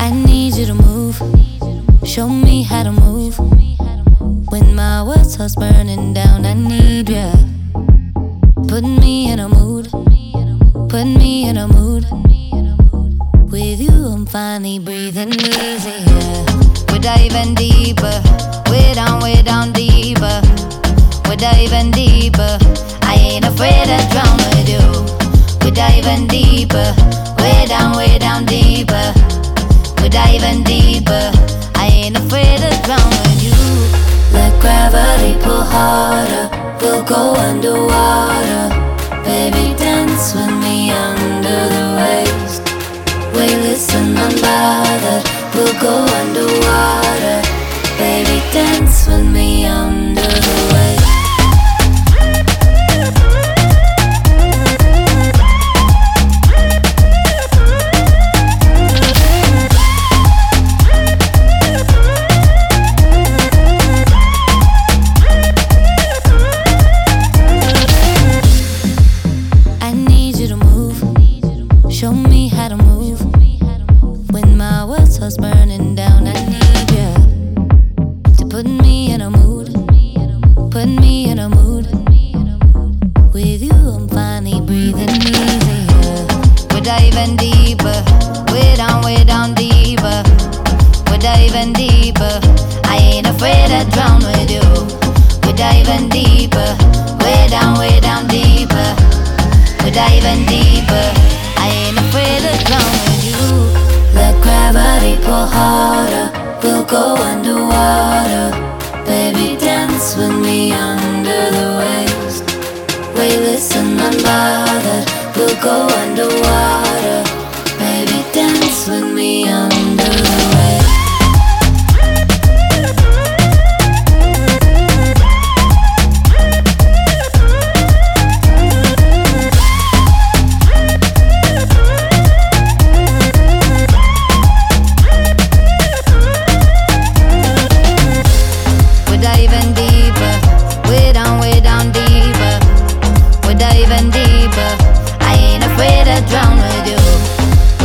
I need you to move. Show me how to move. When my world starts burning down, I need ya. Put me in a mood. Put me in a mood. With you, I'm finally breathing easier. We're diving deeper. Way down, way down deeper. We're diving deeper. I ain't afraid to drown with you. We're diving deeper. Way down, way down deeper. Diving deeper. I ain't afraid to drown with you. Let gravity pull harder. We'll go underwater. To move. When my burning down, I need you to put me in a mood. Put me in a mood. With you, I'm finally breathing easier. We're diving deeper. Down, down deeper. We're diving deeper. I ain't afraid to drown with you. We're diving deeper. Down, down deeper. We're diving pull harder. We'll go underwater. Baby, dance with me under the waves. Weightless and unbothered. We'll go underwater. Baby, dance with me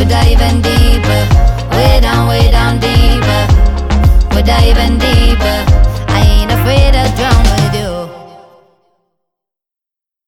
We're diving deeper, way down, way down deeper. We're diving deeper.